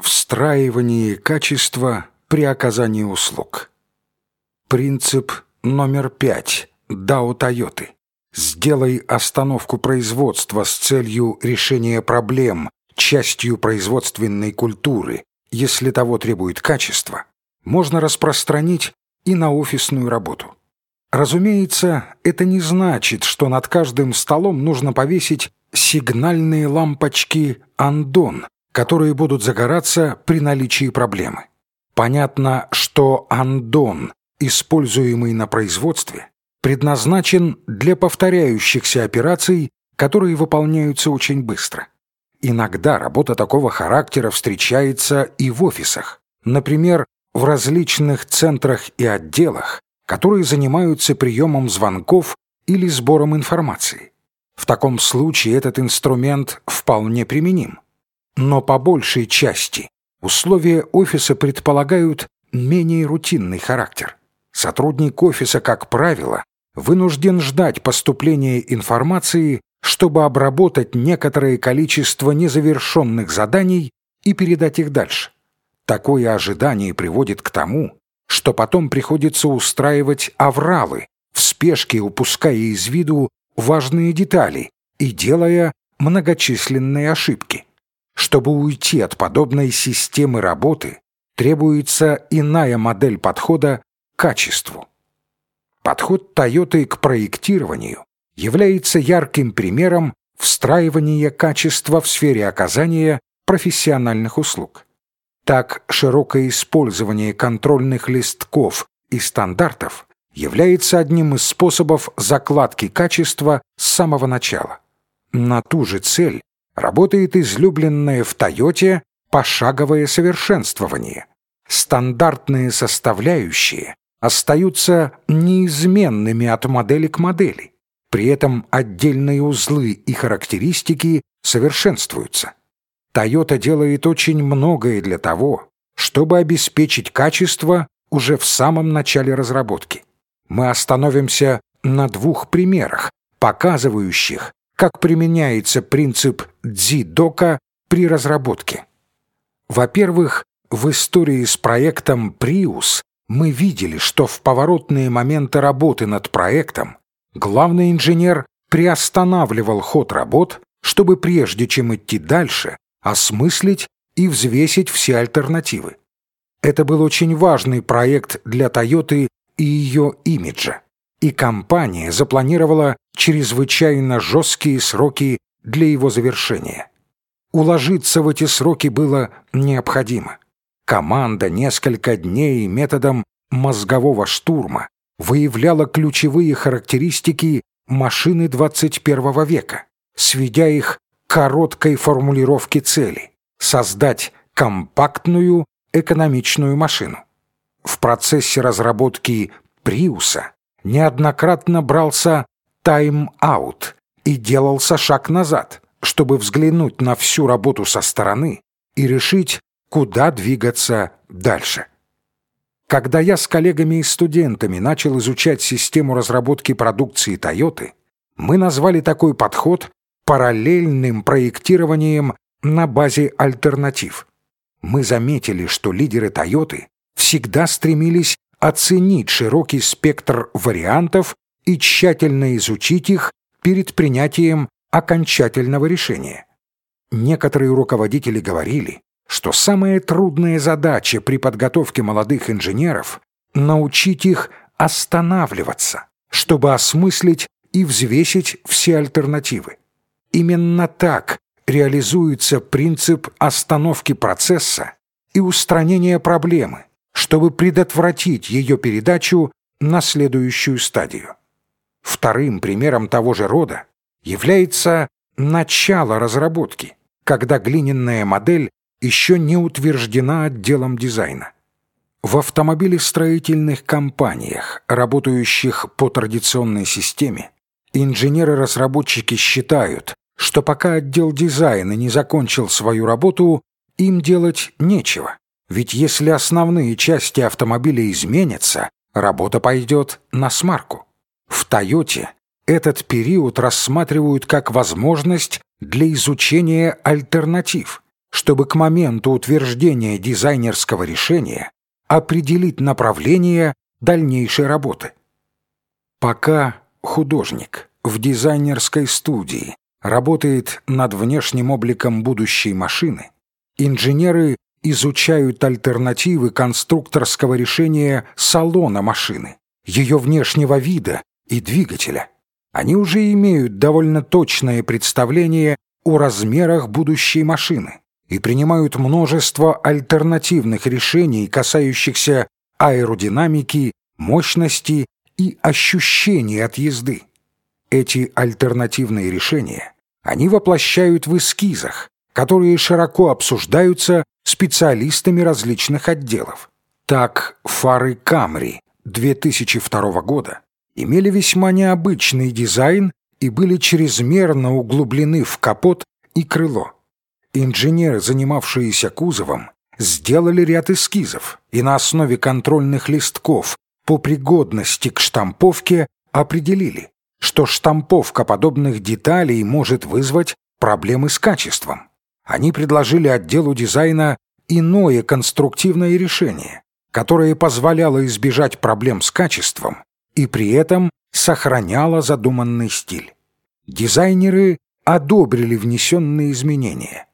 Встраивание качества при оказании услуг. Принцип номер пять Дао Тойоты. Сделай остановку производства с целью решения проблем частью производственной культуры, если того требует качество, можно распространить и на офисную работу. Разумеется, это не значит, что над каждым столом нужно повесить сигнальные лампочки «Андон», которые будут загораться при наличии проблемы. Понятно, что «Андон», используемый на производстве, предназначен для повторяющихся операций, которые выполняются очень быстро. Иногда работа такого характера встречается и в офисах, например, в различных центрах и отделах, которые занимаются приемом звонков или сбором информации. В таком случае этот инструмент вполне применим. Но по большей части условия офиса предполагают менее рутинный характер. Сотрудник офиса, как правило, вынужден ждать поступления информации, чтобы обработать некоторое количество незавершенных заданий и передать их дальше. Такое ожидание приводит к тому, что потом приходится устраивать авралы, в спешке упуская из виду важные детали и делая многочисленные ошибки. Чтобы уйти от подобной системы работы, требуется иная модель подхода к качеству. Подход Toyota к проектированию является ярким примером встраивания качества в сфере оказания профессиональных услуг. Так, широкое использование контрольных листков и стандартов является одним из способов закладки качества с самого начала. На ту же цель работает излюбленное в Тойоте пошаговое совершенствование. Стандартные составляющие остаются неизменными от модели к модели. При этом отдельные узлы и характеристики совершенствуются. Toyota делает очень многое для того, чтобы обеспечить качество уже в самом начале разработки мы остановимся на двух примерах, показывающих, как применяется принцип Дзидока при разработке. Во-первых, в истории с проектом Prius мы видели, что в поворотные моменты работы над проектом главный инженер приостанавливал ход работ, чтобы прежде чем идти дальше, осмыслить и взвесить все альтернативы. Это был очень важный проект для Toyota и ее имиджа, и компания запланировала чрезвычайно жесткие сроки для его завершения. Уложиться в эти сроки было необходимо. Команда несколько дней методом мозгового штурма выявляла ключевые характеристики машины 21 века, сведя их к короткой формулировке цели – создать компактную экономичную машину в процессе разработки Приуса неоднократно брался тайм-аут и делался шаг назад, чтобы взглянуть на всю работу со стороны и решить, куда двигаться дальше. Когда я с коллегами и студентами начал изучать систему разработки продукции Toyota, мы назвали такой подход параллельным проектированием на базе альтернатив. Мы заметили, что лидеры Toyota всегда стремились оценить широкий спектр вариантов и тщательно изучить их перед принятием окончательного решения. Некоторые руководители говорили, что самая трудная задача при подготовке молодых инженеров – научить их останавливаться, чтобы осмыслить и взвесить все альтернативы. Именно так реализуется принцип остановки процесса и устранения проблемы, чтобы предотвратить ее передачу на следующую стадию. Вторым примером того же рода является начало разработки, когда глиняная модель еще не утверждена отделом дизайна. В автомобилестроительных компаниях, работающих по традиционной системе, инженеры-разработчики считают, что пока отдел дизайна не закончил свою работу, им делать нечего. Ведь если основные части автомобиля изменятся, работа пойдет на смарку. В «Тойоте» этот период рассматривают как возможность для изучения альтернатив, чтобы к моменту утверждения дизайнерского решения определить направление дальнейшей работы. Пока художник в дизайнерской студии работает над внешним обликом будущей машины, инженеры изучают альтернативы конструкторского решения салона машины, ее внешнего вида и двигателя. Они уже имеют довольно точное представление о размерах будущей машины и принимают множество альтернативных решений, касающихся аэродинамики, мощности и ощущений от езды. Эти альтернативные решения они воплощают в эскизах, которые широко обсуждаются специалистами различных отделов. Так, фары Камри 2002 года имели весьма необычный дизайн и были чрезмерно углублены в капот и крыло. Инженеры, занимавшиеся кузовом, сделали ряд эскизов и на основе контрольных листков по пригодности к штамповке определили, что штамповка подобных деталей может вызвать проблемы с качеством. Они предложили отделу дизайна иное конструктивное решение, которое позволяло избежать проблем с качеством и при этом сохраняло задуманный стиль. Дизайнеры одобрили внесенные изменения.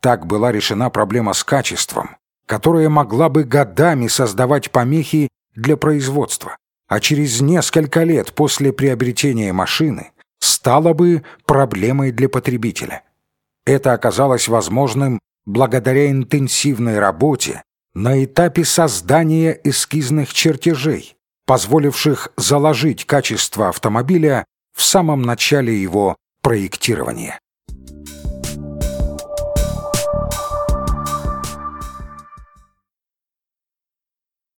Так была решена проблема с качеством, которая могла бы годами создавать помехи для производства, а через несколько лет после приобретения машины стала бы проблемой для потребителя. Это оказалось возможным благодаря интенсивной работе на этапе создания эскизных чертежей, позволивших заложить качество автомобиля в самом начале его проектирования.